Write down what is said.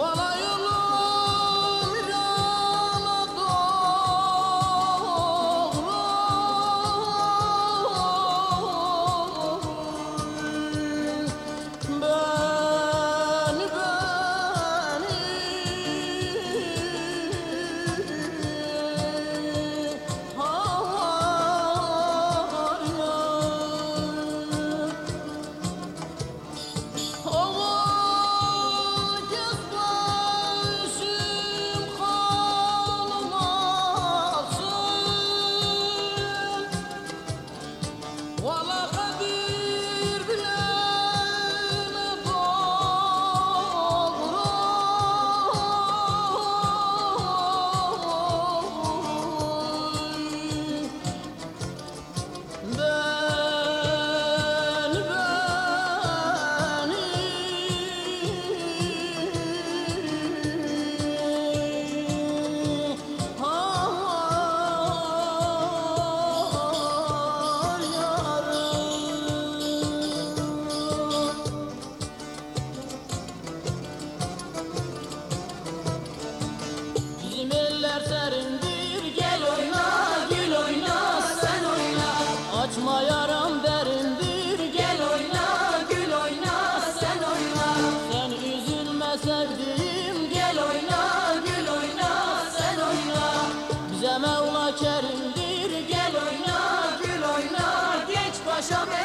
While Voila! karamberim bir Gel oyna gül oyna sen oyna. Sen üzülme sevdiğim. Gel oyna gül oyna sen oyna. Bize Mevla Kerim'dir. Gel oyna gül oyna geç başa be